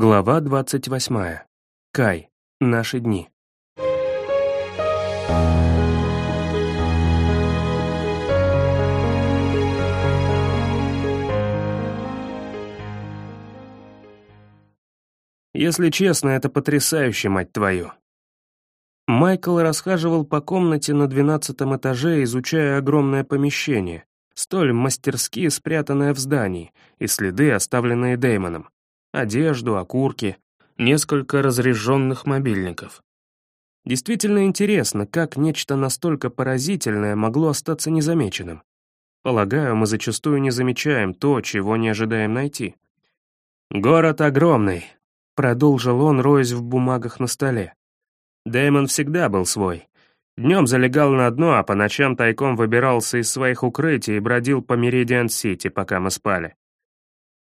Глава 28. Кай. Наши дни. Если честно, это потрясающе, мать твою. Майкл расхаживал по комнате на двенадцатом этаже, изучая огромное помещение, столь мастерски спрятанное в здании, и следы, оставленные Дэймоном. Одежду, окурки, несколько разряженных мобильников. Действительно интересно, как нечто настолько поразительное могло остаться незамеченным. Полагаю, мы зачастую не замечаем то, чего не ожидаем найти. «Город огромный», — продолжил он, роясь в бумагах на столе. Дэймон всегда был свой. Днем залегал на дно, а по ночам тайком выбирался из своих укрытий и бродил по Меридиан-Сити, пока мы спали.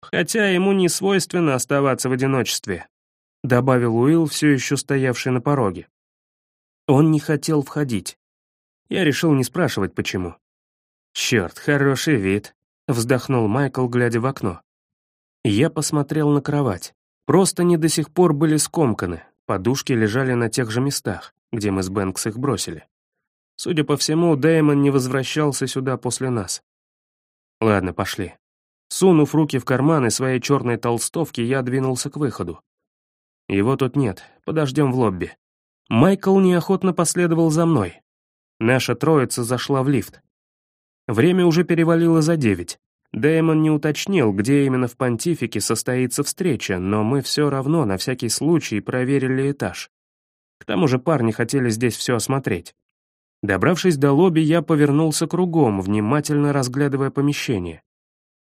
Хотя ему не свойственно оставаться в одиночестве, добавил Уилл, все еще стоявший на пороге. Он не хотел входить. Я решил не спрашивать, почему. «Черт, хороший вид», — вздохнул Майкл, глядя в окно. Я посмотрел на кровать. Просто не до сих пор были скомканы, подушки лежали на тех же местах где мы с Бэнкс их бросили. Судя по всему, Дэймон не возвращался сюда после нас. Ладно, пошли. Сунув руки в карманы своей черной толстовки, я двинулся к выходу. Его тут нет, подождем в лобби. Майкл неохотно последовал за мной. Наша троица зашла в лифт. Время уже перевалило за девять. Дэймон не уточнил, где именно в Понтифике состоится встреча, но мы все равно на всякий случай проверили этаж. К тому же парни хотели здесь все осмотреть. Добравшись до лобби, я повернулся кругом, внимательно разглядывая помещение.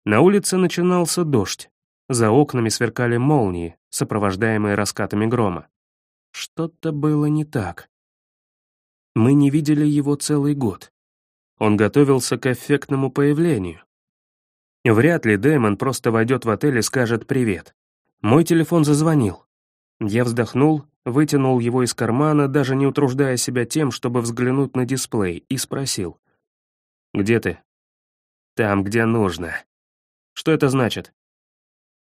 На улице начинался дождь. За окнами сверкали молнии, сопровождаемые раскатами грома. Что-то было не так. Мы не видели его целый год. Он готовился к эффектному появлению. Вряд ли Дэймон просто войдет в отель и скажет «привет». Мой телефон зазвонил. Я вздохнул, вытянул его из кармана, даже не утруждая себя тем, чтобы взглянуть на дисплей, и спросил. «Где ты?» «Там, где нужно». «Что это значит?»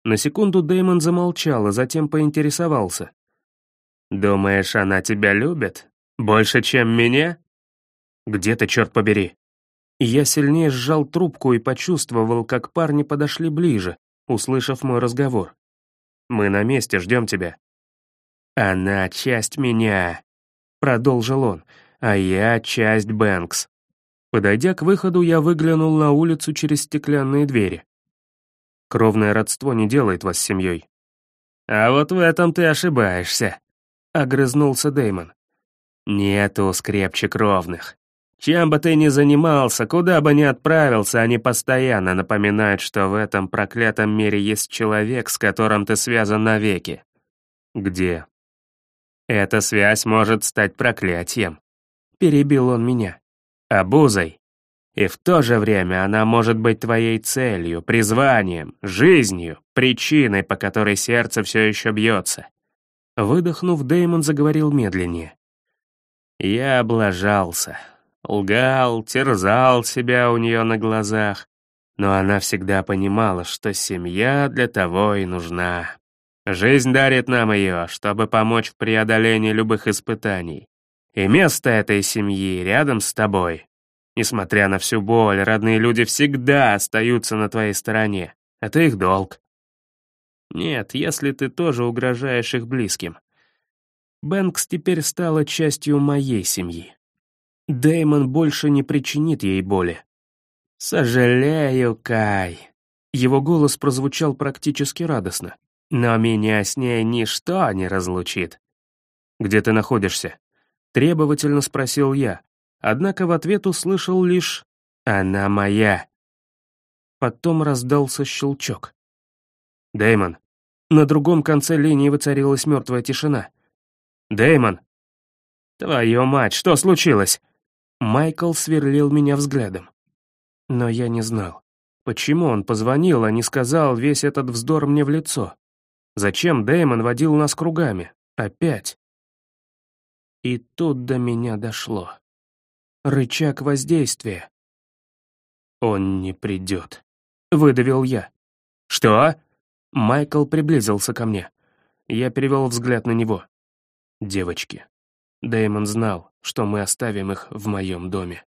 На секунду Дэймон замолчал, а затем поинтересовался. «Думаешь, она тебя любит? Больше, чем меня?» «Где ты, черт побери?» Я сильнее сжал трубку и почувствовал, как парни подошли ближе, услышав мой разговор. «Мы на месте, ждем тебя». «Она часть меня», — продолжил он, «а я часть Бэнкс». Подойдя к выходу, я выглянул на улицу через стеклянные двери. Кровное родство не делает вас семьей. «А вот в этом ты ошибаешься», — огрызнулся Деймон. «Нету скрепче кровных. Чем бы ты ни занимался, куда бы ни отправился, они постоянно напоминают, что в этом проклятом мире есть человек, с которым ты связан навеки». «Где?» Эта связь может стать проклятием. Перебил он меня. Обузой. И в то же время она может быть твоей целью, призванием, жизнью, причиной, по которой сердце все еще бьется. Выдохнув, Дэймон заговорил медленнее. Я облажался. Лгал, терзал себя у нее на глазах. Но она всегда понимала, что семья для того и нужна. Жизнь дарит нам ее, чтобы помочь в преодолении любых испытаний. И место этой семьи рядом с тобой. Несмотря на всю боль, родные люди всегда остаются на твоей стороне. Это их долг. Нет, если ты тоже угрожаешь их близким. Бэнкс теперь стала частью моей семьи. Дэймон больше не причинит ей боли. «Сожалею, Кай». Его голос прозвучал практически радостно. Но меня с ней ничто не разлучит. «Где ты находишься?» Требовательно спросил я, однако в ответ услышал лишь «Она моя». Потом раздался щелчок. Дэймон. На другом конце линии воцарилась мертвая тишина. Дэймон. Твою мать, что случилось? Майкл сверлил меня взглядом. Но я не знал, почему он позвонил, а не сказал весь этот вздор мне в лицо. Зачем Дэймон водил нас кругами? Опять. И тут до меня дошло. Рычаг воздействия. «Он не придет», — выдавил я. «Что?» Майкл приблизился ко мне. Я перевел взгляд на него. Девочки. Дэймон знал, что мы оставим их в моем доме.